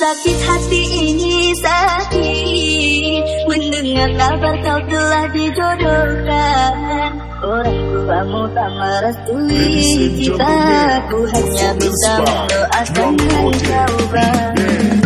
Sakit hati ini sakit. Mendengar kabar kau telah dijodohkan. Orang tuamu tak merestui kita hanya bisa mendoakan kau bang